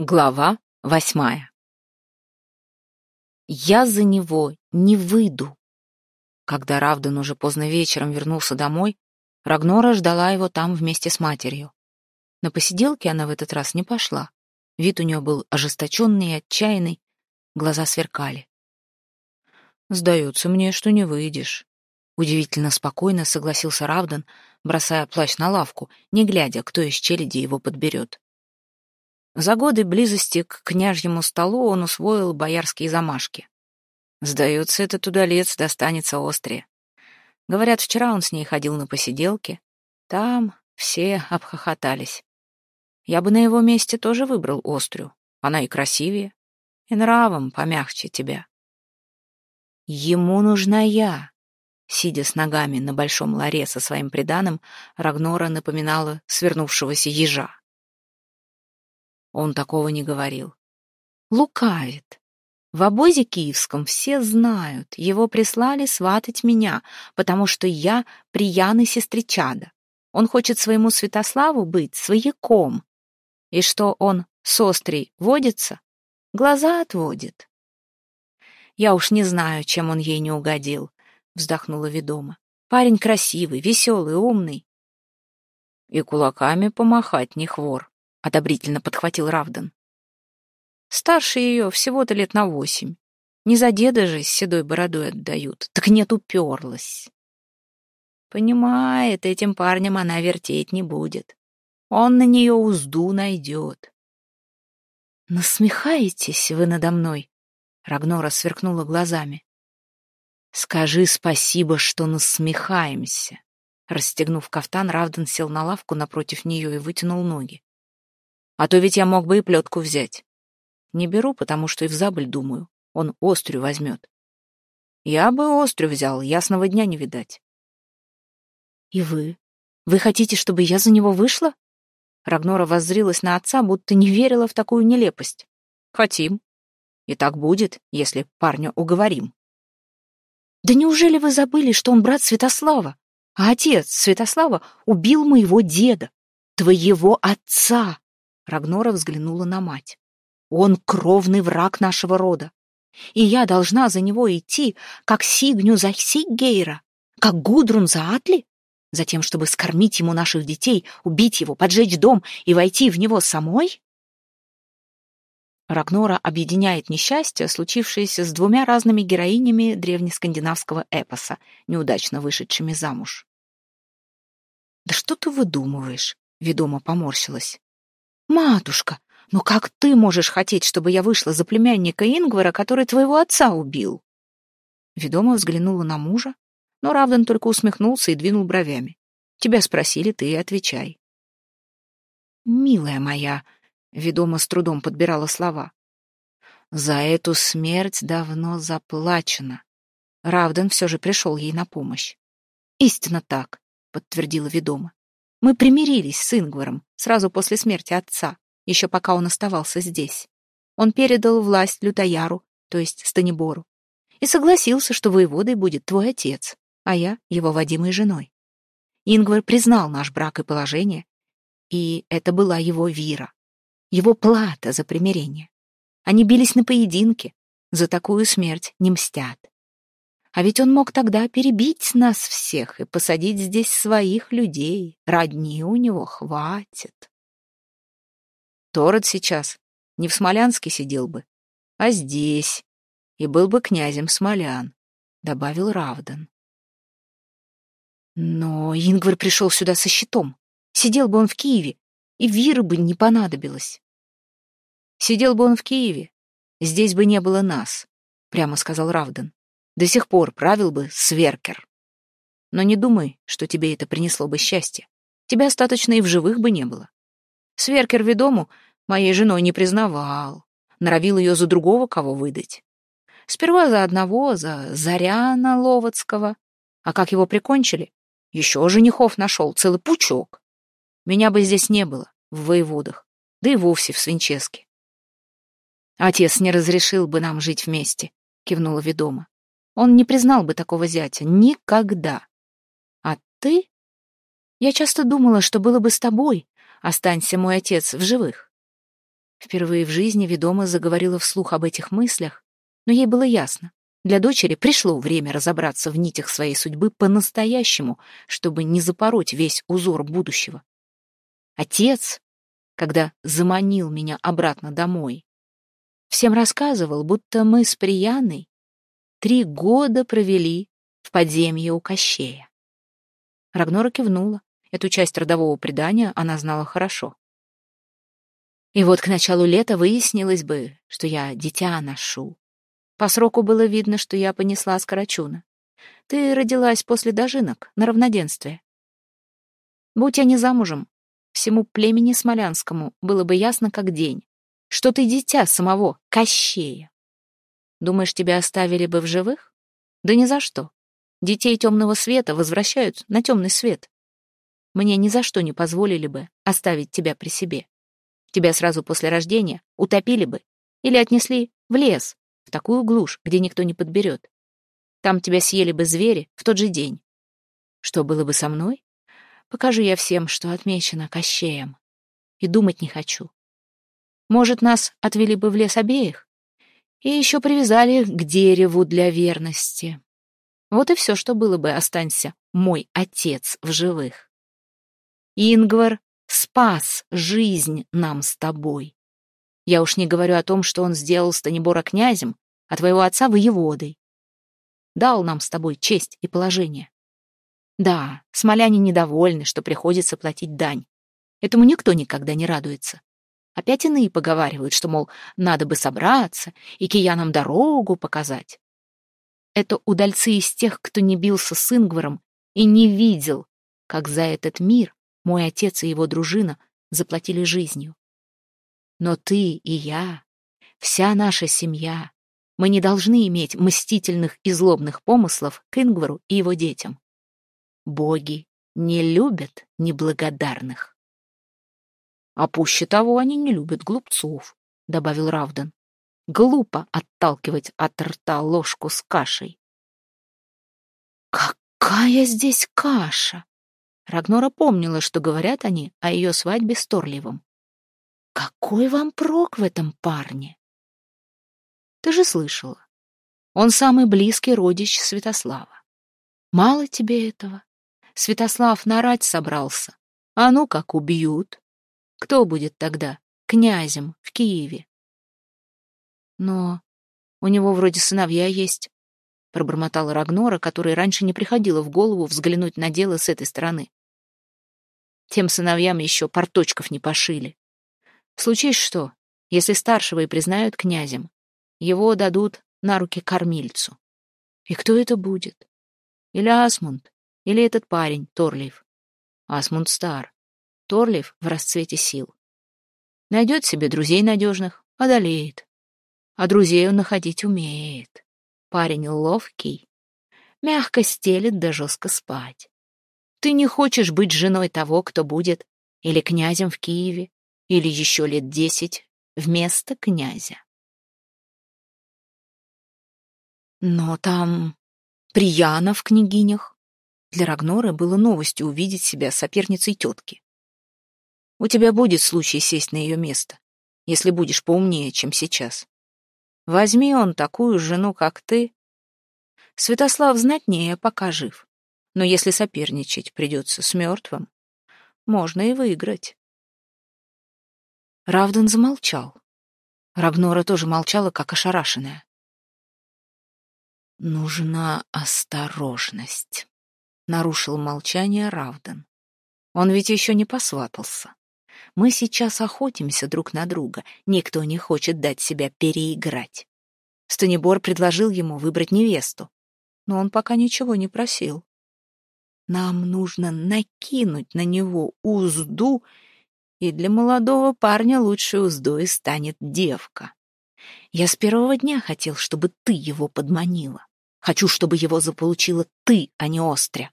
Глава восьмая Я за него не выйду. Когда Равдан уже поздно вечером вернулся домой, Рагнора ждала его там вместе с матерью. На посиделке она в этот раз не пошла. Вид у нее был ожесточенный и отчаянный, глаза сверкали. «Сдается мне, что не выйдешь», — удивительно спокойно согласился Равдан, бросая плащ на лавку, не глядя, кто из челяди его подберет. За годы близости к княжьему столу он усвоил боярские замашки. Сдается, этот удалец достанется остре. Говорят, вчера он с ней ходил на посиделки. Там все обхохотались. Я бы на его месте тоже выбрал острю. Она и красивее, и нравом помягче тебя. Ему нужна я. Сидя с ногами на большом ларе со своим приданым, Рагнора напоминала свернувшегося ежа. Он такого не говорил. Лукавит. В обозе киевском все знают, его прислали сватать меня, потому что я прияный сестричада. Он хочет своему Святославу быть свояком. И что он с острей водится, глаза отводит. Я уж не знаю, чем он ей не угодил, вздохнула ведома. Парень красивый, веселый, умный. И кулаками помахать не хвор, — одобрительно подхватил Равдан. «Старше ее всего-то лет на восемь. Не за деда же с седой бородой отдают, так нет, уперлась». Понимает, этим парнем она вертеть не будет. Он на нее узду найдет. «Насмехаетесь вы надо мной?» Рагнора сверкнула глазами. «Скажи спасибо, что насмехаемся». Расстегнув кафтан, Равдан сел на лавку напротив нее и вытянул ноги. А то ведь я мог бы и плетку взять. Не беру, потому что и в забыль думаю. Он острю возьмет. Я бы острю взял, ясного дня не видать. И вы? Вы хотите, чтобы я за него вышла? Рагнора воззрилась на отца, будто не верила в такую нелепость. Хотим. И так будет, если парня уговорим. Да неужели вы забыли, что он брат Святослава? А отец Святослава убил моего деда, твоего отца. Рагнора взглянула на мать. «Он кровный враг нашего рода, и я должна за него идти, как Сигню за Сиггейра, как Гудрун за Атли, затем, чтобы скормить ему наших детей, убить его, поджечь дом и войти в него самой?» Рагнора объединяет несчастье, случившееся с двумя разными героинями древнескандинавского эпоса, неудачно вышедшими замуж. «Да что ты выдумываешь?» — ведомо поморщилась. «Матушка, ну как ты можешь хотеть, чтобы я вышла за племянника Ингвара, который твоего отца убил?» Ведома взглянула на мужа, но Равдан только усмехнулся и двинул бровями. «Тебя спросили, ты и отвечай». «Милая моя», — ведома с трудом подбирала слова, «за эту смерть давно заплачено». Равдан все же пришел ей на помощь. «Истинно так», — подтвердила ведома. Мы примирились с Ингваром сразу после смерти отца, еще пока он оставался здесь. Он передал власть Лютояру, то есть Станибору, и согласился, что воеводой будет твой отец, а я его водимой женой. Ингвар признал наш брак и положение, и это была его вира, его плата за примирение. Они бились на поединке, за такую смерть не мстят. А ведь он мог тогда перебить нас всех и посадить здесь своих людей. Родни у него хватит. Тород сейчас не в Смолянске сидел бы, а здесь, и был бы князем Смолян, — добавил Равдан. Но Ингвар пришел сюда со щитом. Сидел бы он в Киеве, и Вира бы не понадобилось. Сидел бы он в Киеве, здесь бы не было нас, — прямо сказал Равдан. До сих пор правил бы Сверкер. Но не думай, что тебе это принесло бы счастье. Тебя остаточно и в живых бы не было. Сверкер ведому моей женой не признавал, норовил ее за другого кого выдать. Сперва за одного, за Заряна Ловацкого. А как его прикончили, еще женихов нашел, целый пучок. Меня бы здесь не было, в воеводах, да и вовсе в Свинческе. Отец не разрешил бы нам жить вместе, кивнула ведома. Он не признал бы такого зятя. Никогда. А ты? Я часто думала, что было бы с тобой. Останься мой отец в живых. Впервые в жизни ведома заговорила вслух об этих мыслях, но ей было ясно. Для дочери пришло время разобраться в нитях своей судьбы по-настоящему, чтобы не запороть весь узор будущего. Отец, когда заманил меня обратно домой, всем рассказывал, будто мы с Прияной три года провели в подземье у Кощея. Рагнора кивнула. Эту часть родового предания она знала хорошо. И вот к началу лета выяснилось бы, что я дитя ношу. По сроку было видно, что я понесла скорочуна. Ты родилась после дожинок, на равноденствие. Будь я не замужем, всему племени Смолянскому было бы ясно как день, что ты дитя самого Кощея. Думаешь, тебя оставили бы в живых? Да ни за что. Детей темного света возвращают на темный свет. Мне ни за что не позволили бы оставить тебя при себе. Тебя сразу после рождения утопили бы или отнесли в лес, в такую глушь, где никто не подберет. Там тебя съели бы звери в тот же день. Что было бы со мной? Покажу я всем, что отмечено Кощеем. И думать не хочу. Может, нас отвели бы в лес обеих? И еще привязали к дереву для верности. Вот и все, что было бы, останься мой отец в живых. Ингвар спас жизнь нам с тобой. Я уж не говорю о том, что он сделал Станибора князем, а твоего отца воеводой. Дал нам с тобой честь и положение. Да, смоляне недовольны, что приходится платить дань. Этому никто никогда не радуется. Опять иные поговаривают, что, мол, надо бы собраться и киянам дорогу показать. Это удальцы из тех, кто не бился с Ингваром и не видел, как за этот мир мой отец и его дружина заплатили жизнью. Но ты и я, вся наша семья, мы не должны иметь мстительных и злобных помыслов к Ингвару и его детям. Боги не любят неблагодарных. А пуще того они не любят глупцов, — добавил Равдан. Глупо отталкивать от рта ложку с кашей. «Какая здесь каша!» Рагнора помнила, что говорят они о ее свадьбе с Торливом. «Какой вам прок в этом парне?» «Ты же слышала. Он самый близкий родич Святослава. Мало тебе этого? Святослав нарать собрался. А ну как убьют? Кто будет тогда князем в Киеве? Но у него вроде сыновья есть, пробормотала Рагнора, которой раньше не приходило в голову взглянуть на дело с этой стороны. Тем сыновьям еще порточков не пошили. Случись что, если старшего и признают князем, его дадут на руки кормильцу. И кто это будет? Или Асмунд, или этот парень, Торлиев. Асмунд стар, Торлиев в расцвете сил. Найдет себе друзей надежных, одолеет. А друзей он находить умеет. Парень ловкий, мягко стелет да жестко спать. Ты не хочешь быть женой того, кто будет или князем в Киеве, или еще лет десять вместо князя. Но там Прияна в княгинях. Для Рагнора было новостью увидеть себя соперницей тетки. У тебя будет случай сесть на ее место, если будешь поумнее, чем сейчас. Возьми он такую жену, как ты. Святослав знатнее, пока жив. Но если соперничать придется с мертвым, можно и выиграть. Равдан замолчал. Рагнора тоже молчала, как ошарашенная. «Нужна осторожность», — нарушил молчание Равдан. «Он ведь еще не посватался. Мы сейчас охотимся друг на друга. Никто не хочет дать себя переиграть. Станибор предложил ему выбрать невесту, но он пока ничего не просил. Нам нужно накинуть на него узду, и для молодого парня лучшей уздой станет девка. Я с первого дня хотел, чтобы ты его подманила. Хочу, чтобы его заполучила ты, а не Остря.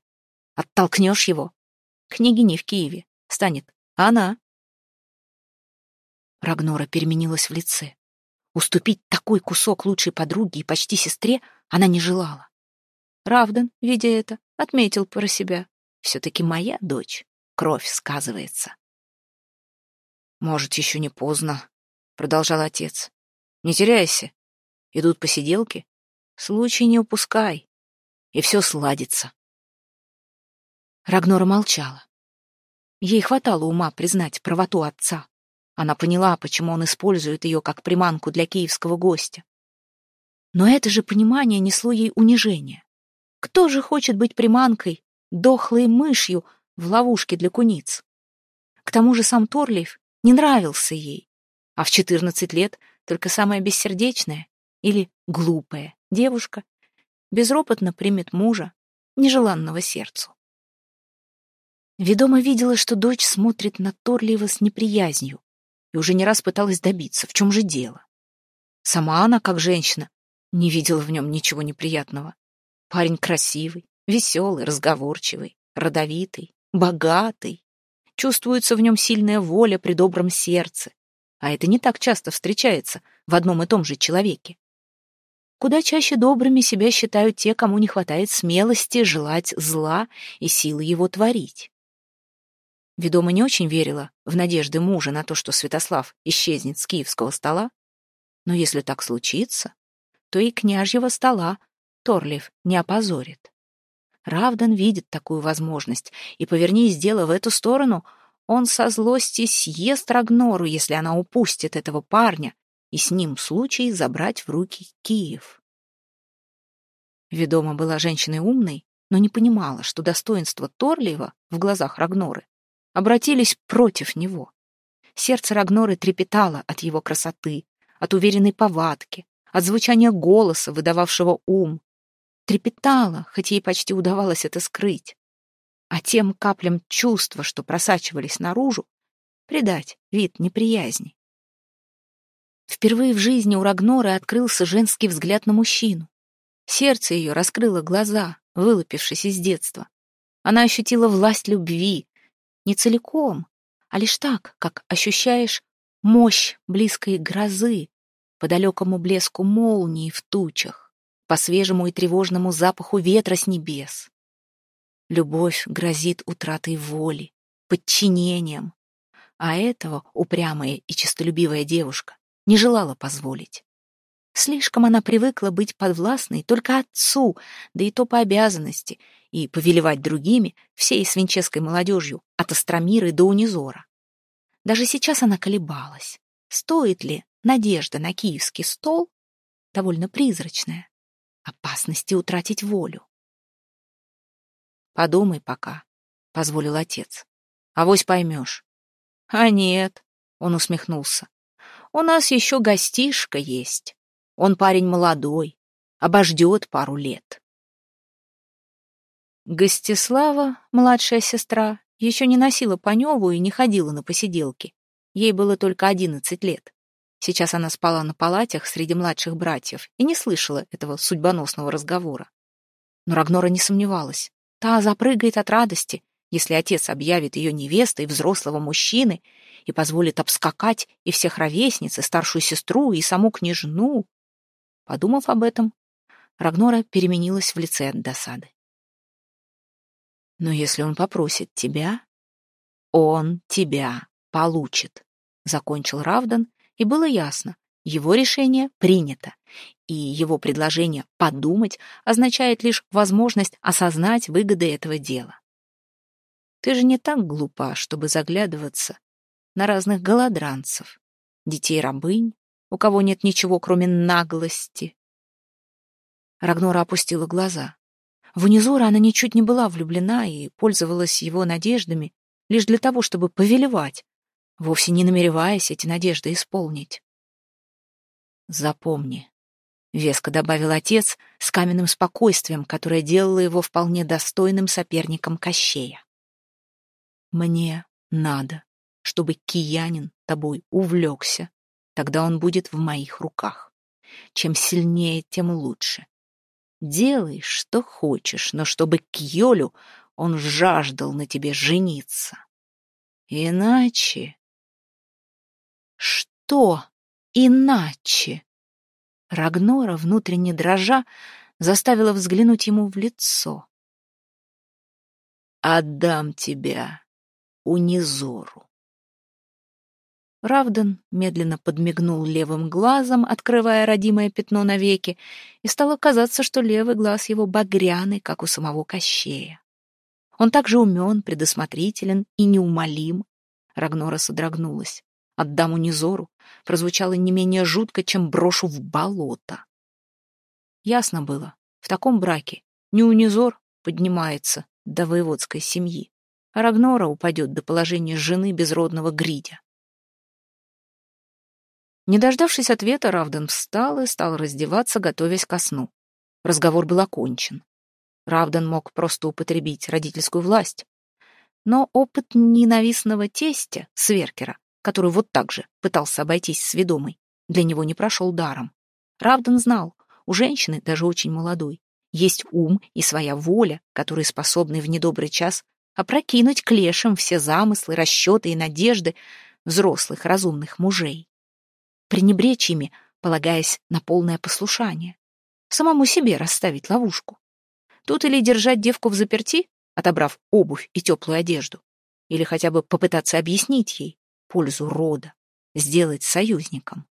Оттолкнешь его? Княгиней в Киеве станет она. Рагнора переменилась в лице. Уступить такой кусок лучшей подруге и почти сестре она не желала. Равдан, видя это, отметил про себя. Все-таки моя дочь. Кровь сказывается. Может, еще не поздно. — продолжал отец. «Не теряйся. Идут посиделки. Случай не упускай, и все сладится». Рагнора молчала. Ей хватало ума признать правоту отца. Она поняла, почему он использует ее как приманку для киевского гостя. Но это же понимание несло ей унижение. Кто же хочет быть приманкой, дохлой мышью в ловушке для куниц? К тому же сам Торлиев не нравился ей, а в четырнадцать лет только самая бессердечная или глупая девушка безропотно примет мужа, нежеланного сердцу. Ведома видела, что дочь смотрит на Торлиева с неприязнью и уже не раз пыталась добиться, в чем же дело. Сама она, как женщина, не видела в нем ничего неприятного. Парень красивый, веселый, разговорчивый, родовитый, богатый. Чувствуется в нем сильная воля при добром сердце. А это не так часто встречается в одном и том же человеке. Куда чаще добрыми себя считают те, кому не хватает смелости желать зла и силы его творить. Ведома не очень верила в надежды мужа на то, что Святослав исчезнет с киевского стола. Но если так случится, то и княжьего стола Торлиев не опозорит. Равдан видит такую возможность, и, повернись дело в эту сторону, он со злости съест Рагнору, если она упустит этого парня, и с ним случай забрать в руки Киев. Ведома была женщиной умной, но не понимала, что достоинства Торлиева в глазах Рагноры обратились против него. Сердце Рагноры трепетало от его красоты, от уверенной повадки, от звучания голоса, выдававшего ум. Трепетала, хоть ей почти удавалось это скрыть. А тем каплям чувства, что просачивались наружу, придать вид неприязни. Впервые в жизни у Рагноры открылся женский взгляд на мужчину. Сердце ее раскрыло глаза, вылупившись из детства. Она ощутила власть любви, не целиком, а лишь так, как ощущаешь мощь близкой грозы, по далекому блеску молнии в тучах, по свежему и тревожному запаху ветра с небес. Любовь грозит утратой воли, подчинением, а этого упрямая и честолюбивая девушка не желала позволить. Слишком она привыкла быть подвластной только отцу, да и то по обязанности, и повелевать другими, всей свинческой молодежью, от Остромиры до Унизора. Даже сейчас она колебалась. Стоит ли надежда на киевский стол довольно призрачная. Опасности утратить волю. «Подумай пока», — позволил отец. «Авось поймешь». «А нет», — он усмехнулся. «У нас еще гостишка есть. Он парень молодой, обождет пару лет». Гостислава, младшая сестра, еще не носила Паневу и не ходила на посиделки. Ей было только одиннадцать лет. Сейчас она спала на палатях среди младших братьев и не слышала этого судьбоносного разговора. Но Рагнора не сомневалась. Та запрыгает от радости, если отец объявит ее невестой взрослого мужчины и позволит обскакать и всех ровесниц, и старшую сестру, и саму княжну. Подумав об этом, Рагнора переменилась в лице от досады. Но если он попросит тебя, он тебя получит, закончил Равдан и было ясно, его решение принято, и его предложение «подумать» означает лишь возможность осознать выгоды этого дела. Ты же не так глупа, чтобы заглядываться на разных голодранцев, детей-рабынь, у кого нет ничего, кроме наглости. Рагнора опустила глаза. В Унизора она ничуть не была влюблена и пользовалась его надеждами лишь для того, чтобы повелевать, вовсе не намереваясь эти надежды исполнить. «Запомни», — веско добавил отец с каменным спокойствием, которое делало его вполне достойным соперником Кощея. «Мне надо, чтобы киянин тобой увлекся, тогда он будет в моих руках. Чем сильнее, тем лучше. Делай, что хочешь, но чтобы Кьолю он жаждал на тебе жениться. Иначе что иначе? Рагнора, внутренне дрожа, заставила взглянуть ему в лицо. «Отдам тебя Унизору». Равден медленно подмигнул левым глазом, открывая родимое пятно навеки, и стало казаться, что левый глаз его багряный, как у самого Кощея. Он также умен, предусмотрителен и неумолим. Рагнора содрогнулась. Отдам унизору прозвучало не менее жутко, чем брошу в болото. Ясно было, в таком браке не унизор поднимается до воеводской семьи, а Рагнора упадет до положения жены безродного Гридя. Не дождавшись ответа, Равден встал и стал раздеваться, готовясь ко сну. Разговор был окончен. Равден мог просто употребить родительскую власть. Но опыт ненавистного тестя, Сверкера, который вот так же пытался обойтись с ведомой, для него не прошел даром. Равден знал, у женщины, даже очень молодой, есть ум и своя воля, которые способны в недобрый час опрокинуть клешем все замыслы, расчеты и надежды взрослых разумных мужей пренебречь ими, полагаясь на полное послушание. Самому себе расставить ловушку. Тут или держать девку в заперти, отобрав обувь и теплую одежду, или хотя бы попытаться объяснить ей пользу рода, сделать союзником.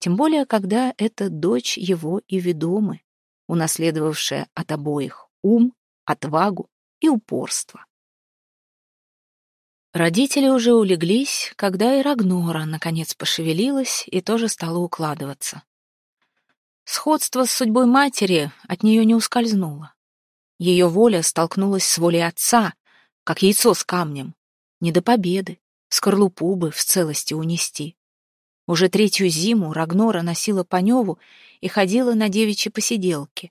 Тем более, когда это дочь его и ведомы, унаследовавшая от обоих ум, отвагу и упорство. Родители уже улеглись, когда и Рагнора наконец пошевелилась и тоже стала укладываться. Сходство с судьбой матери от нее не ускользнуло. Ее воля столкнулась с волей отца, как яйцо с камнем. Не до победы, скорлупу бы в целости унести. Уже третью зиму Рагнора носила Паневу и ходила на девичьи посиделки.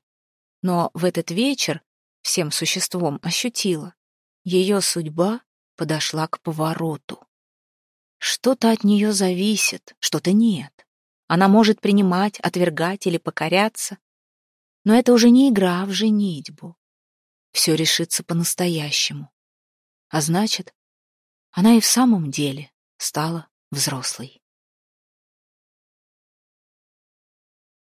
Но в этот вечер всем существом ощутила. Ее судьба подошла к повороту. Что-то от нее зависит, что-то нет. Она может принимать, отвергать или покоряться. Но это уже не игра в женитьбу. Все решится по-настоящему. А значит, она и в самом деле стала взрослой.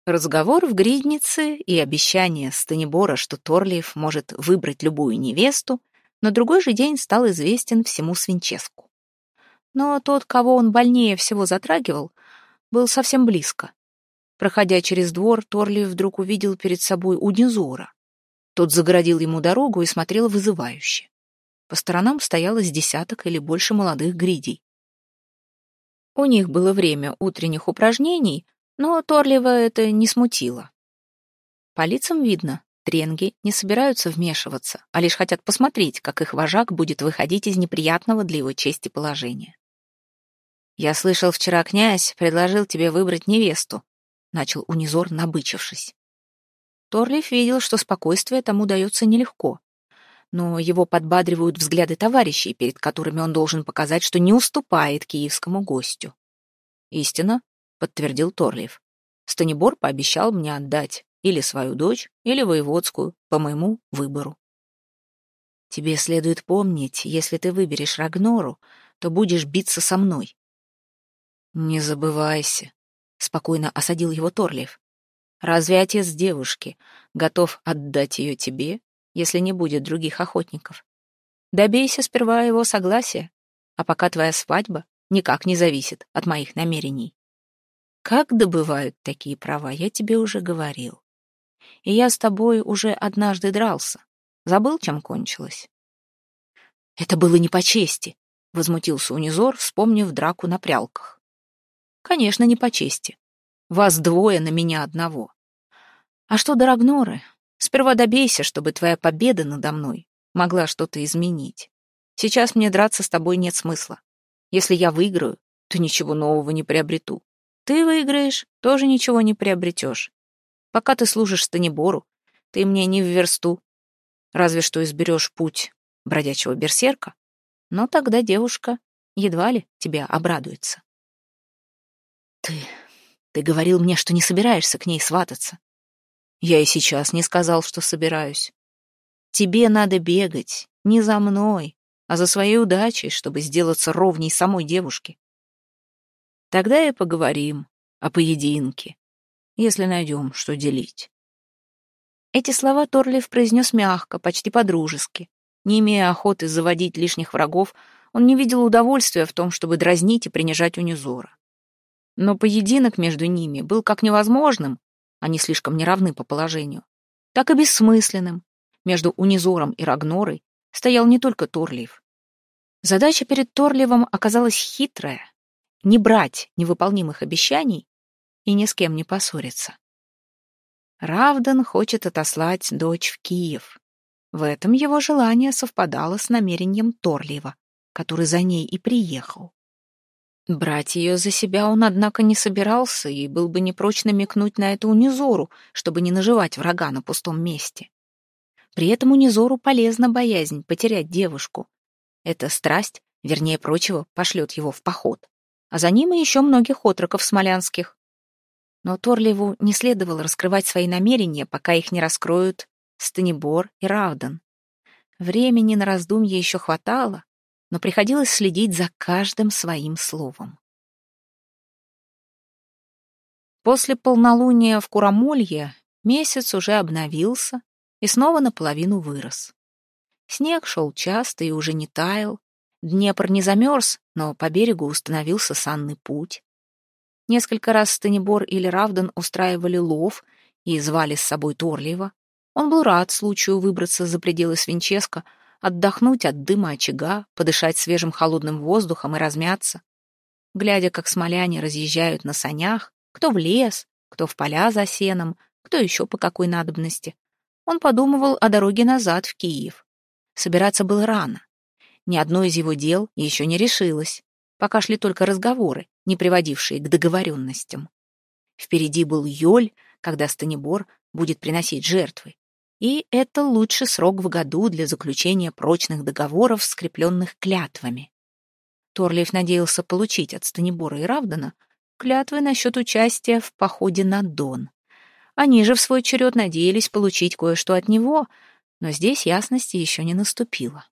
Разговор в гриднице и обещание Станибора, что Торлиев может выбрать любую невесту, на другой же день стал известен всему Свинческу. Но тот, кого он больнее всего затрагивал, был совсем близко. Проходя через двор, Торли вдруг увидел перед собой Уднезора. Тот загородил ему дорогу и смотрел вызывающе. По сторонам стояло с десяток или больше молодых гридей. У них было время утренних упражнений, но Торлива это не смутило. По лицам видно, Тренги не собираются вмешиваться, а лишь хотят посмотреть, как их вожак будет выходить из неприятного для его чести положения. «Я слышал, вчера князь предложил тебе выбрать невесту», — начал Унизор, набычившись. Торлиф видел, что спокойствие тому дается нелегко, но его подбадривают взгляды товарищей, перед которыми он должен показать, что не уступает киевскому гостю. «Истина», — подтвердил Торлиев. «Станибор пообещал мне отдать или свою дочь, или воеводскую, по моему выбору. Тебе следует помнить, если ты выберешь Рагнору, то будешь биться со мной. Не забывайся, спокойно осадил его Торлиев. Разве отец девушки готов отдать ее тебе, если не будет других охотников? Добейся сперва его согласия, а пока твоя свадьба никак не зависит от моих намерений. Как добывают такие права, я тебе уже говорил и я с тобой уже однажды дрался. Забыл, чем кончилось?» «Это было не по чести», — возмутился Унизор, вспомнив драку на прялках. «Конечно, не по чести. Вас двое на меня одного. А что до Рагноры? Сперва добейся, чтобы твоя победа надо мной могла что-то изменить. Сейчас мне драться с тобой нет смысла. Если я выиграю, то ничего нового не приобрету. Ты выиграешь, тоже ничего не приобретешь. Пока ты служишь Станибору, ты мне не в версту. Разве что изберешь путь бродячего берсерка, но тогда девушка едва ли тебя обрадуется. Ты... ты говорил мне, что не собираешься к ней свататься. Я и сейчас не сказал, что собираюсь. Тебе надо бегать не за мной, а за своей удачей, чтобы сделаться ровней самой девушки. Тогда и поговорим о поединке если найдем, что делить. Эти слова Торлиф произнес мягко, почти по-дружески. Не имея охоты заводить лишних врагов, Он не видел удовольствия в том, чтобы дразнить и принижать Унизора. Но поединок между ними был как невозможным, они слишком неравны по положению, так и бессмысленным. Между Унизором и Рагнорой стоял не только Торлиев. Задача перед Торлиевым оказалась хитрая — не брать невыполнимых обещаний и ни с кем не поссориться. Равдан хочет отослать дочь в Киев. В этом его желание совпадало с намерением Торлиева, который за ней и приехал. Брать ее за себя он, однако, не собирался и был бы не прочь намекнуть на это Унизору, чтобы не наживать врага на пустом месте. При этом Унизору полезна боязнь потерять девушку. Эта страсть, вернее прочего, пошлет его в поход. А за ним и еще многих отроков смолянских. Но Торлеву не следовало раскрывать свои намерения, пока их не раскроют Станибор и Равдан. Времени на раздумье еще хватало, но приходилось следить за каждым своим словом. После полнолуния в Курамолье месяц уже обновился и снова наполовину вырос. Снег шел часто и уже не таял. Днепр не замерз, но по берегу установился санный путь. Несколько раз Станибор или Равдан устраивали лов и звали с собой Торлиева. Он был рад случаю выбраться за пределы Свинческа, отдохнуть от дыма очага, подышать свежим холодным воздухом и размяться. Глядя, как смоляне разъезжают на санях, кто в лес, кто в поля за сеном, кто еще по какой надобности, он подумывал о дороге назад в Киев. Собираться было рано. Ни одно из его дел еще не решилось. Пока шли только разговоры, не приводившие к договоренностям. Впереди был Йоль, когда Станибор будет приносить жертвы и это лучший срок в году для заключения прочных договоров, скрепленных клятвами. Торлиев надеялся получить от Станибора и Равдана клятвы насчет участия в походе на Дон. Они же в свой черед надеялись получить кое-что от него, но здесь ясности еще не наступило.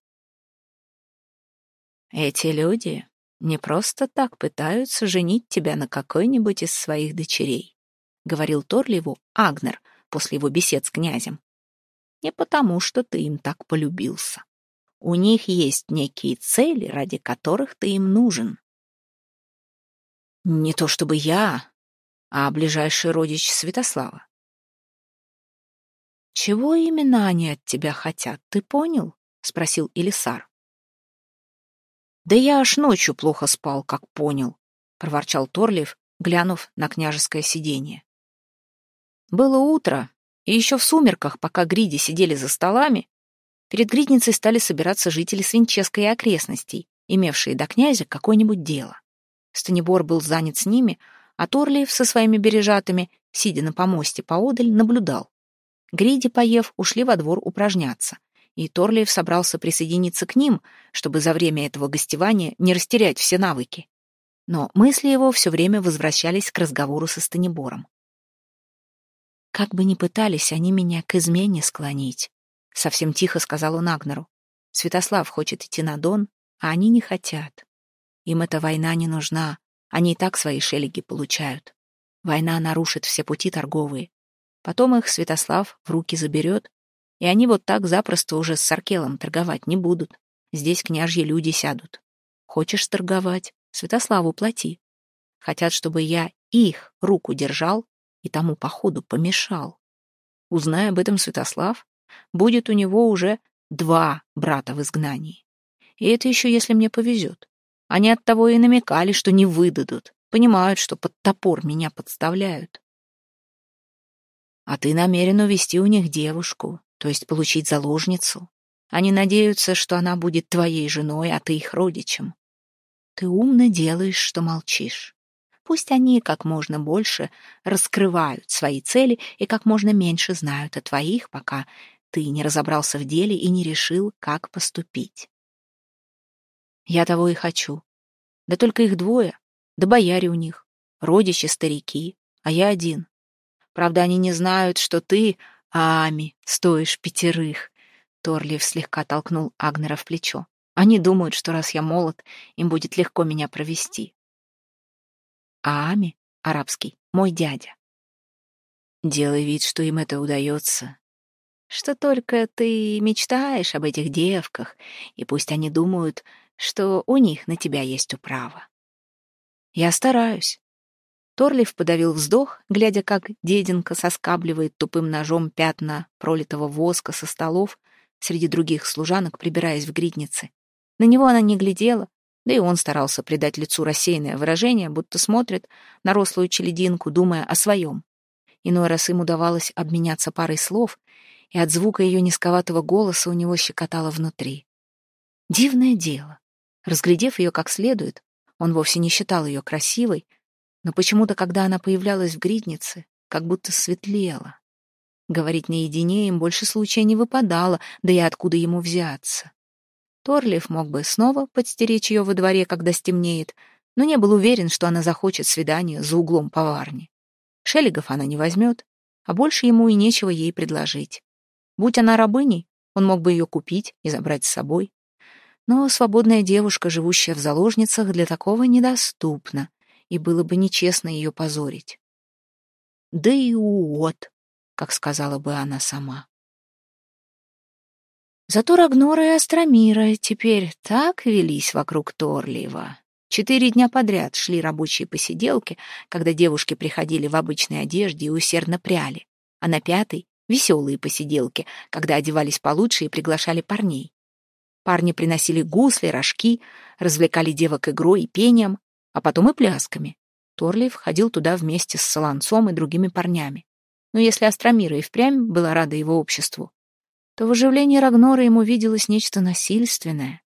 Эти люди не просто так пытаются женить тебя на какой-нибудь из своих дочерей, говорил Торлиеву Агнер после его бесед с князем не потому, что ты им так полюбился. У них есть некие цели, ради которых ты им нужен. Не то чтобы я, а ближайший родич Святослава. «Чего именно они от тебя хотят, ты понял?» — спросил Элисар. «Да я аж ночью плохо спал, как понял», — проворчал Торлиев, глянув на княжеское сиденье. Было утро, и еще в сумерках, пока гриди сидели за столами, перед гридницей стали собираться жители Свинческа и окрестностей, имевшие до князя какое-нибудь дело. Станибор был занят с ними, а Торлиев со своими бережатами, сидя на помосте поодаль, наблюдал. Гриди, поев, ушли во двор упражняться, и Торлиев собрался присоединиться к ним, чтобы за время этого гостевания не растерять все навыки. Но мысли его все время возвращались к разговору со Станибором. Как бы ни пытались они меня к измене склонить, совсем тихо сказал он Агнеру. Святослав хочет идти на Дон, а они не хотят. Им эта война не нужна, они и так свои шелеги получают. Война нарушит все пути торговые. Потом их Святослав в руки заберет, и они вот так запросто уже с Саркелом торговать не будут. Здесь княжьи люди сядут. Хочешь торговать? Святославу плати. Хотят, чтобы я их руку держал, и тому походу помешал. Узная об этом Святослав, будет у него уже два брата в изгнании. И это еще если мне повезет. Они от того и намекали, что не выдадут, понимают, что под топор меня подставляют. А ты намерен увести у них девушку, то есть получить заложницу. Они надеются, что она будет твоей женой, а ты их родичем. Ты умно делаешь, что молчишь. Пусть они как можно больше раскрывают свои цели и как можно меньше знают о твоих, пока ты не разобрался в деле и не решил, как поступить. Я того и хочу. Да только их двое, да бояре у них, родичи старики, а я один. Правда, они не знают, что ты, Ами, стоишь пятерых. Торлиев слегка толкнул Агнера в плечо. Они думают, что раз я молод, им будет легко меня провести а Ами, арабский, мой дядя. Делай вид, что им это удается. Что только ты мечтаешь об этих девках, и пусть они думают, что у них на тебя есть управа. Я стараюсь. Торлиф подавил вздох, глядя, как деденка соскабливает тупым ножом пятна пролитого воска со столов, среди других служанок, прибираясь в гриднице. На него она не глядела, да и он старался придать лицу рассеянное выражение, будто смотрит на рослую челединку, думая о своем. Иной раз им удавалось обменяться парой слов, и от звука ее низковатого голоса у него щекотало внутри. Дивное дело. Разглядев ее как следует, он вовсе не считал ее красивой, но почему-то, когда она появлялась в гриднице, как будто светлела. Говорить наедине им больше случая не выпадало, да и откуда ему взяться. Торлиф мог бы снова подстеречь ее во дворе, когда стемнеет, но не был уверен, что она захочет свидания за углом поварни. Шелегов она не возьмет, а больше ему и нечего ей предложить. Будь она рабыней, он мог бы ее купить и забрать с собой. Но свободная девушка, живущая в заложницах, для такого недоступна, и было бы нечестно ее позорить. Да и уот, как сказала бы она сама. Зато Рагнора и Астромира теперь так велись вокруг Торлиева. Четыре дня подряд шли рабочие посиделки, когда девушки приходили в обычной одежде и усердно пряли, а на пятый — веселые посиделки, когда одевались получше и приглашали парней. Парни приносили гусли, рожки, развлекали девок игрой и пением, а потом и плясками. Торлиев ходил туда вместе с Солонцом и другими парнями. Но если Астромира и впрямь была рада его обществу, то в оживлении Рагнора ему виделось нечто насильственное.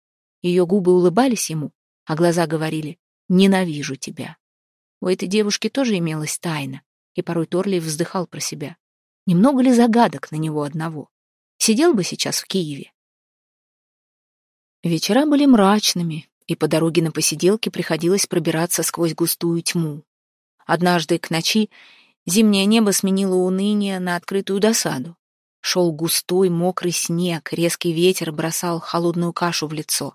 Ее губы улыбались ему, а глаза говорили «ненавижу тебя». У этой девушки тоже имелась тайна, и порой Торлиев вздыхал про себя. Немного ли загадок на него одного? Сидел бы сейчас в Киеве. Вечера были мрачными, и по дороге на посиделке приходилось пробираться сквозь густую тьму. Однажды к ночи зимнее небо сменило уныние на открытую досаду. Шел густой, мокрый снег, резкий ветер бросал холодную кашу в лицо.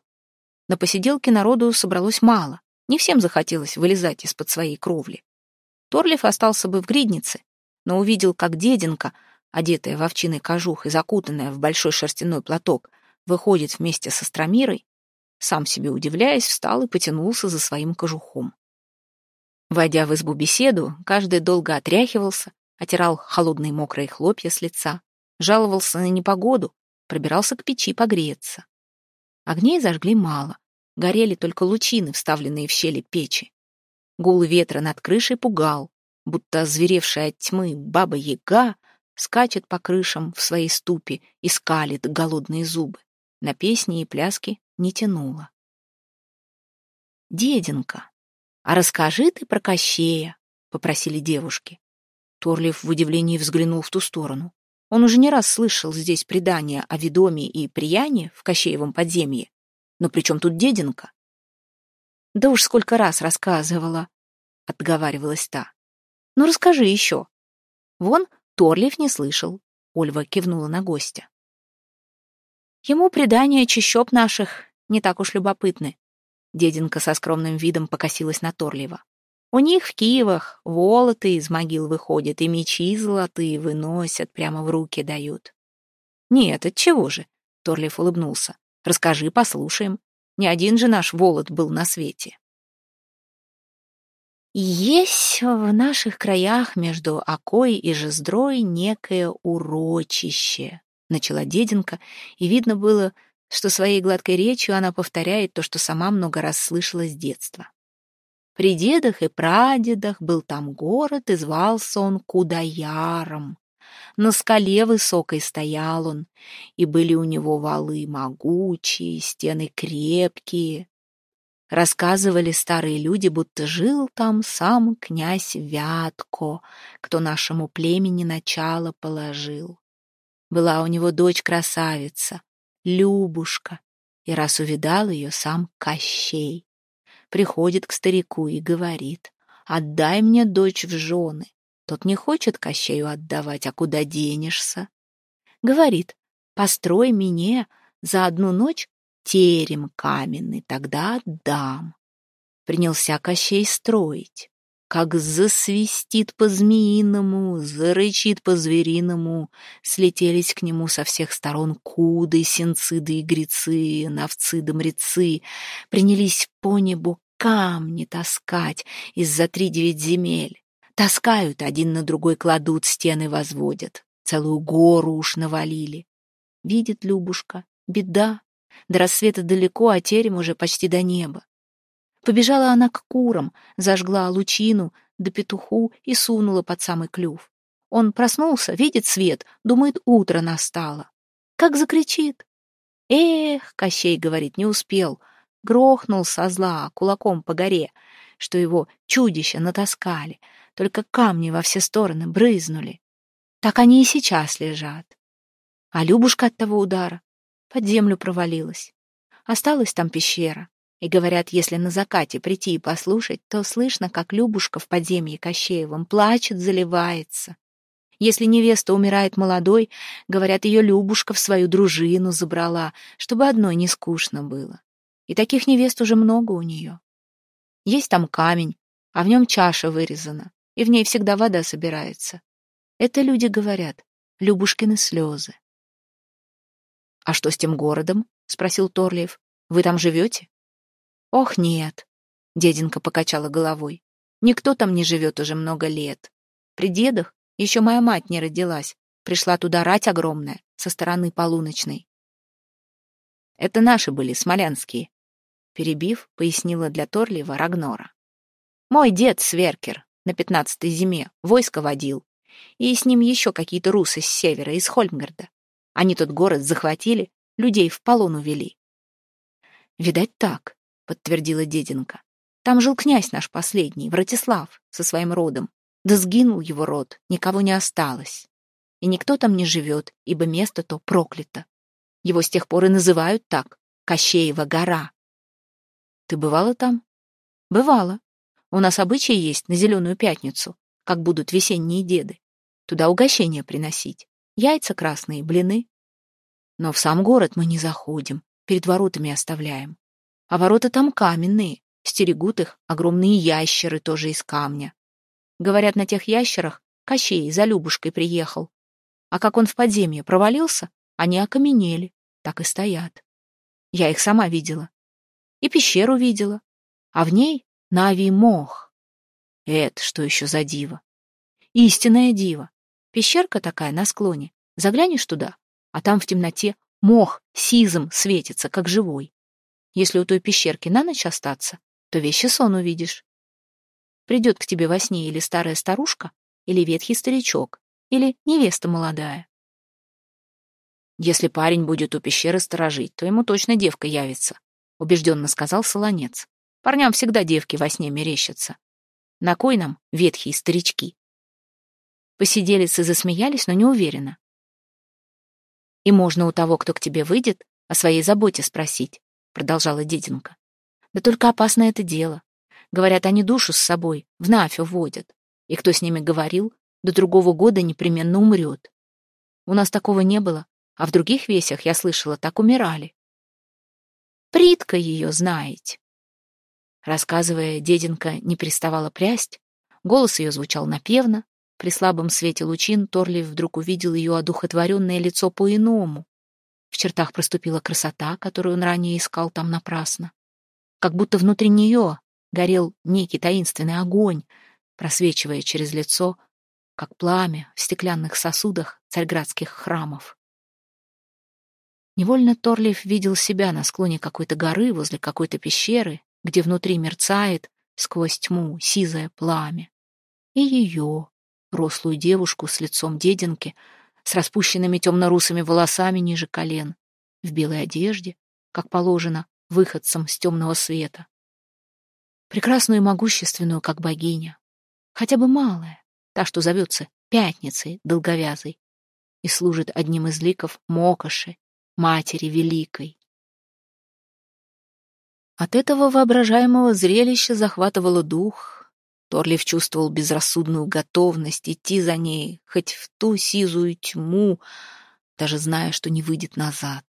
На посиделке народу собралось мало, не всем захотелось вылезать из-под своей кровли. Торлиф остался бы в гриднице, но увидел, как деденка, одетая в овчиный кожух и закутанная в большой шерстяной платок, выходит вместе со Стромирой, сам себе удивляясь, встал и потянулся за своим кожухом. Войдя в избу беседу, каждый долго отряхивался, отирал холодные мокрые хлопья с лица, жаловался на непогоду, пробирался к печи погреться. Огней зажгли мало, горели только лучины, вставленные в щели печи. Гул ветра над крышей пугал, будто озверевшая от тьмы баба-яга скачет по крышам в своей ступе и скалит голодные зубы. На песни и пляски не тянуло. «Деденька, а расскажи ты про Кощея», — попросили девушки. Торлив в удивлении взглянул в ту сторону. Он уже не раз слышал здесь предания о Ведоме и Прияне в Кощеевом подземье. Но при чем тут деденка? Да уж сколько раз рассказывала, — отговаривалась та. Ну, расскажи еще. Вон, Торлиев не слышал. Ольва кивнула на гостя. Ему предания чащоб наших не так уж любопытны. Деденка со скромным видом покосилась на Торлиева. У них в Киевах волоты из могил выходят и мечи золотые выносят, прямо в руки дают. Нет, от чего же? Торлиф улыбнулся. Расскажи, послушаем. Не один же наш волод был на свете. Есть в наших краях между Окой и Жиздрой некое урочище, начала деденка, и видно было, что своей гладкой речью она повторяет то, что сама много раз слышала с детства. При дедах и прадедах был там город, и звался он Кудаяром. На скале высокой стоял он, и были у него валы могучие, стены крепкие. Рассказывали старые люди, будто жил там сам князь Вятко, кто нашему племени начало положил. Была у него дочь-красавица, Любушка, и раз увидал ее сам Кощей приходит к старику и говорит, «Отдай мне дочь в жены». Тот не хочет Кощею отдавать, а куда денешься? Говорит, «Построй мне за одну ночь терем каменный, тогда отдам». Принялся Кощей строить. Как засвистит по-змеиному, зарычит по-звериному, слетелись к нему со всех сторон куды, синциды и грецы, новцы да мрецы, принялись по небу камни таскать из-за три девять земель. Таскают, один на другой кладут, стены возводят. Целую гору уж навалили. Видит Любушка, беда. До рассвета далеко, а терем уже почти до неба. Побежала она к курам, зажгла лучину до петуху и сунула под самый клюв. Он проснулся, видит свет, думает, утро настало. Как закричит. «Эх!» — Кощей говорит, не успел. Грохнул со зла кулаком по горе, что его чудища натаскали, только камни во все стороны брызнули. Так они и сейчас лежат. А Любушка от того удара под землю провалилась. Осталась там пещера. И говорят, если на закате прийти и послушать, то слышно, как Любушка в подземье Кощеевом плачет, заливается. Если невеста умирает молодой, говорят, ее Любушка в свою дружину забрала, чтобы одной не скучно было. И таких невест уже много у нее. Есть там камень, а в нем чаша вырезана, и в ней всегда вода собирается. Это люди говорят, Любушкины слезы. — А что с тем городом? — спросил Торлиев. — Вы там живете? «Ох, нет», — деденька покачала головой. «Никто там не живет уже много лет. При дедах еще моя мать не родилась. Пришла туда рать огромная, со стороны полуночной. Это наши были, смолянские. Перебив, пояснила для Торлиева Рагнора. Мой дед Сверкер на пятнадцатой зиме войско водил, и с ним еще какие-то русы с севера, из Хольмгарда. Они тот город захватили, людей в полон увели. Видать так, — подтвердила деденка. «Там жил князь наш последний, Вратислав, со своим родом. Да сгинул его род, никого не осталось. И никто там не живет, ибо место то проклято. Его с тех пор и называют так — Кощеева гора. Ты бывала там? Бывала. У нас обычай есть на Зеленую Пятницу, как будут весенние деды. Туда угощения приносить. Яйца красные, блины. Но в сам город мы не заходим, перед воротами оставляем. А ворота там каменные, стерегут их огромные ящеры тоже из камня. Говорят, на тех ящерах Кощей за Любушкой приехал. А как он в подземье провалился, они окаменели, так и стоят. Я их сама видела. И пещеру видела. А в ней Навий мох. Это что еще за диво? Истинная диво. Пещерка такая на склоне. Заглянешь туда, а там в темноте мох сизым светится, как живой. Если у той пещерки на ночь остаться, то вещи сон увидишь. Придет к тебе во сне или старая старушка, или ветхий старичок, или невеста молодая. Если парень будет у пещеры сторожить, то ему точно девка явится, убежденно сказал Солонец. Парням всегда девки во сне мерещатся. На кой нам ветхие старички? Посиделицы засмеялись, но не уверенно. И можно у того, кто к тебе выйдет, о своей заботе спросить продолжала деденка. Да только опасно это дело. Говорят, они душу с собой в нафю водят. И кто с ними говорил, до другого года непременно умрет. У нас такого не было, а в других весях, я слышала, так умирали. Притка ее знаете. Рассказывая, деденка не переставала прясть, голос ее звучал напевно, при слабом свете лучин Торлиев вдруг увидел ее одухотворенное лицо по-иному. В чертах проступила красота, которую он ранее искал там напрасно. Как будто внутри нее горел некий таинственный огонь, просвечивая через лицо, как пламя в стеклянных сосудах царьградских храмов. Невольно Торлиев видел себя на склоне какой-то горы возле какой-то пещеры, где внутри мерцает сквозь тьму сизое пламя. И ее, рослую девушку с лицом дединки, с распущенными темно-русыми волосами ниже колен, в белой одежде, как положено, выходцам с темного света. Прекрасную и могущественную, как богиня. Хотя бы малая, та, что зовется Пятницей долговязой и служит одним из ликов Мокоши, Матери Великой. От этого воображаемого зрелища захватывало дух, Торлив чувствовал безрассудную готовность идти за ней, хоть в ту сизую тьму, даже зная, что не выйдет назад.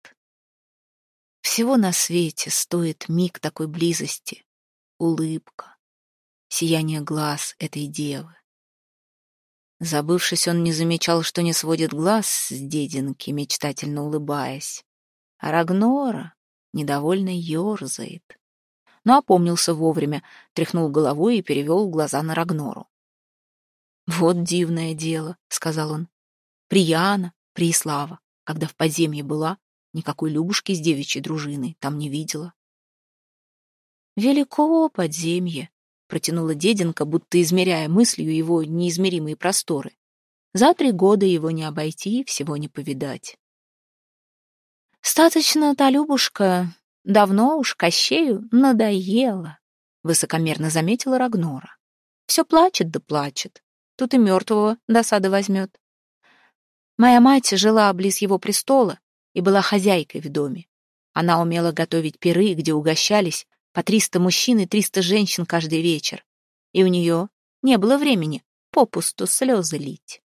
Всего на свете стоит миг такой близости, улыбка. сияние глаз этой девы. Забывшись, он не замечал, что не сводит глаз с дединки, мечтательно улыбаясь. А Рагнора недовольно ерзает. Но опомнился вовремя, тряхнул головой и перевел глаза на Рагнору. «Вот дивное дело», — сказал он. «Прияна, Приислава, когда в подземье была, никакой Любушки с девичьей дружиной там не видела». «Велико подземье», — протянула деденка, будто измеряя мыслью его неизмеримые просторы. «За три года его не обойти, всего не повидать». «Статочно та Любушка давно уж Кощею надоела», — высокомерно заметила Рагнора. «Все плачет да плачет. Тут и мертвого досада возьмет. Моя мать жила близ его престола и была хозяйкой в доме. Она умела готовить пиры, где угощались по триста мужчин и триста женщин каждый вечер. И у нее не было времени попусту слезы лить.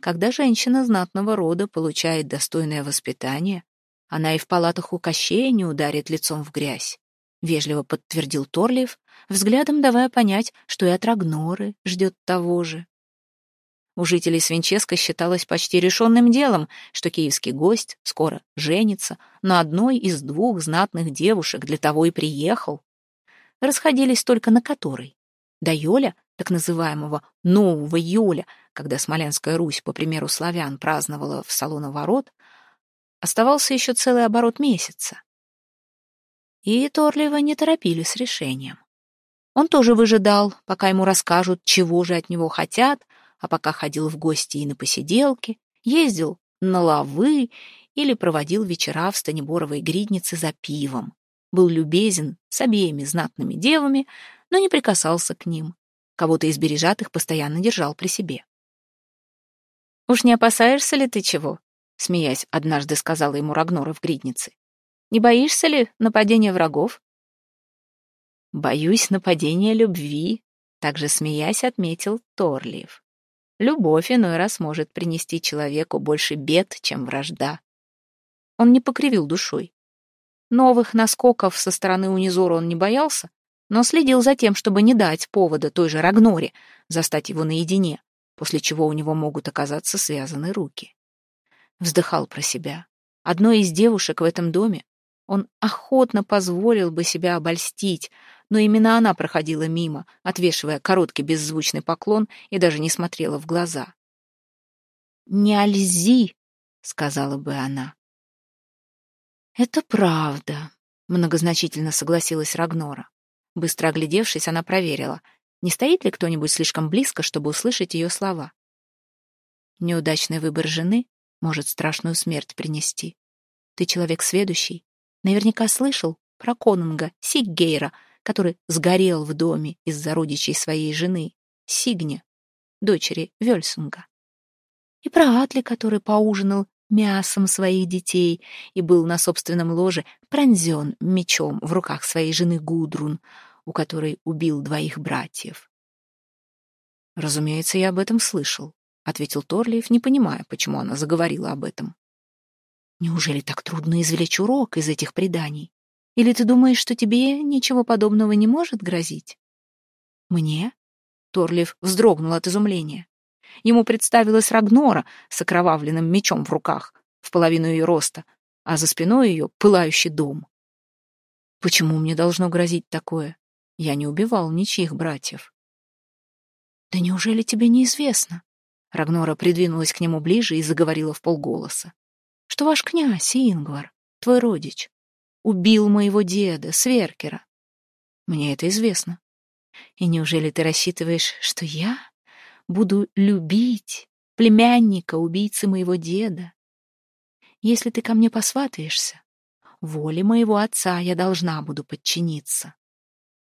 Когда женщина знатного рода получает достойное воспитание, она и в палатах у Кощея не ударит лицом в грязь. — вежливо подтвердил Торлиев, взглядом давая понять, что и от Рагноры ждет того же. У жителей Свинческа считалось почти решенным делом, что киевский гость скоро женится на одной из двух знатных девушек, для того и приехал. Расходились только на которой. До Йоля, так называемого «нового Йоля», когда Смоленская Русь, по примеру славян, праздновала в салона ворот, оставался еще целый оборот месяца. И Торлива не торопили с решением. Он тоже выжидал, пока ему расскажут, чего же от него хотят, а пока ходил в гости и на посиделки, ездил на лавы или проводил вечера в Станиборовой гриднице за пивом. Был любезен с обеими знатными девами, но не прикасался к ним. Кого-то из бережатых постоянно держал при себе. «Уж не опасаешься ли ты чего?» — смеясь, однажды сказала ему Рагнора в гриднице. Не боишься ли нападения врагов? Боюсь нападения любви, также смеясь отметил Торлиев. Любовь иной раз может принести человеку больше бед, чем вражда. Он не покривил душой. Новых наскоков со стороны Унизора он не боялся, но следил за тем, чтобы не дать повода той же Рагноре застать его наедине, после чего у него могут оказаться связаны руки. Вздыхал про себя. Одной из девушек в этом доме он охотно позволил бы себя обольстить, но именно она проходила мимо, отвешивая короткий беззвучный поклон и даже не смотрела в глаза. «Не альзи», — сказала бы она. «Это правда», — многозначительно согласилась Рагнора. Быстро оглядевшись, она проверила, не стоит ли кто-нибудь слишком близко, чтобы услышать ее слова. Неудачный выбор жены может страшную смерть принести. Ты человек сведущий, Наверняка слышал про конунга Сиггейра, который сгорел в доме из-за родичей своей жены, Сигне, дочери Вельсунга. И про Атли, который поужинал мясом своих детей и был на собственном ложе пронзен мечом в руках своей жены Гудрун, у которой убил двоих братьев. «Разумеется, я об этом слышал», — ответил Торлиев, не понимая, почему она заговорила об этом. Неужели так трудно извлечь урок из этих преданий? Или ты думаешь, что тебе ничего подобного не может грозить? Мне? Торлив вздрогнул от изумления. Ему представилась Рагнора с окровавленным мечом в руках, в половину ее роста, а за спиной ее пылающий дом. Почему мне должно грозить такое? Я не убивал ничьих братьев. Да неужели тебе неизвестно? Рагнора придвинулась к нему ближе и заговорила в полголоса что ваш князь Ингвар, твой родич, убил моего деда, Сверкера. Мне это известно. И неужели ты рассчитываешь, что я буду любить племянника убийцы моего деда? Если ты ко мне посватаешься, воле моего отца я должна буду подчиниться.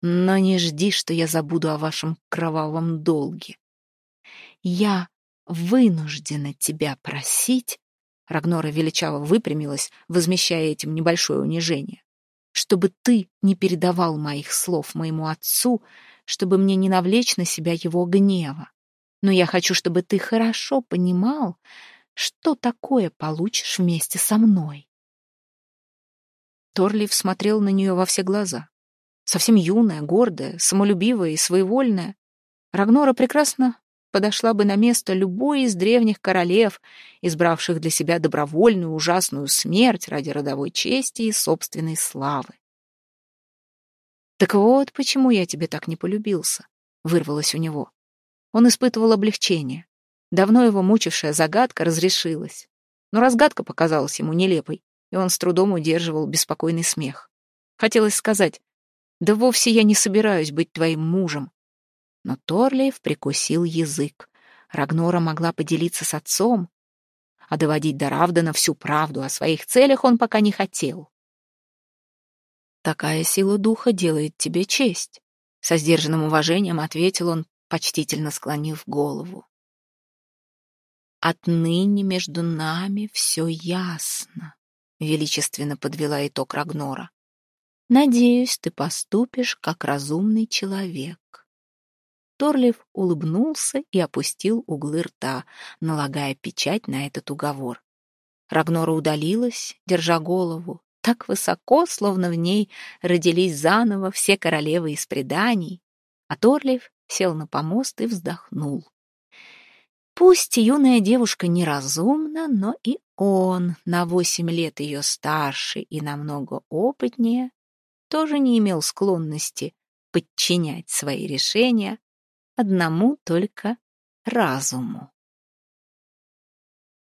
Но не жди, что я забуду о вашем кровавом долге. Я вынуждена тебя просить Рагнора величаво выпрямилась, возмещая этим небольшое унижение. «Чтобы ты не передавал моих слов моему отцу, чтобы мне не навлечь на себя его гнева. Но я хочу, чтобы ты хорошо понимал, что такое получишь вместе со мной». Торлив смотрел на нее во все глаза. совсем юная, гордая, самолюбивая и своевольная, Рагнора прекрасно подошла бы на место любой из древних королев, избравших для себя добровольную ужасную смерть ради родовой чести и собственной славы. «Так вот, почему я тебе так не полюбился», — вырвалось у него. Он испытывал облегчение. Давно его мучившая загадка разрешилась. Но разгадка показалась ему нелепой, и он с трудом удерживал беспокойный смех. Хотелось сказать, «Да вовсе я не собираюсь быть твоим мужем». Но Торлиев прикусил язык. Рагнора могла поделиться с отцом, а доводить до Равдана всю правду о своих целях он пока не хотел. «Такая сила духа делает тебе честь», — со сдержанным уважением ответил он, почтительно склонив голову. «Отныне между нами все ясно», — величественно подвела итог Рагнора. «Надеюсь, ты поступишь как разумный человек». Торлив улыбнулся и опустил углы рта, налагая печать на этот уговор. Рагнора удалилась, держа голову, так высоко, словно в ней родились заново все королевы из преданий, а Торлив сел на помост и вздохнул. Пусть юная девушка неразумна, но и он, на восемь лет ее старше и намного опытнее, тоже не имел склонности подчинять свои решения одному только разуму.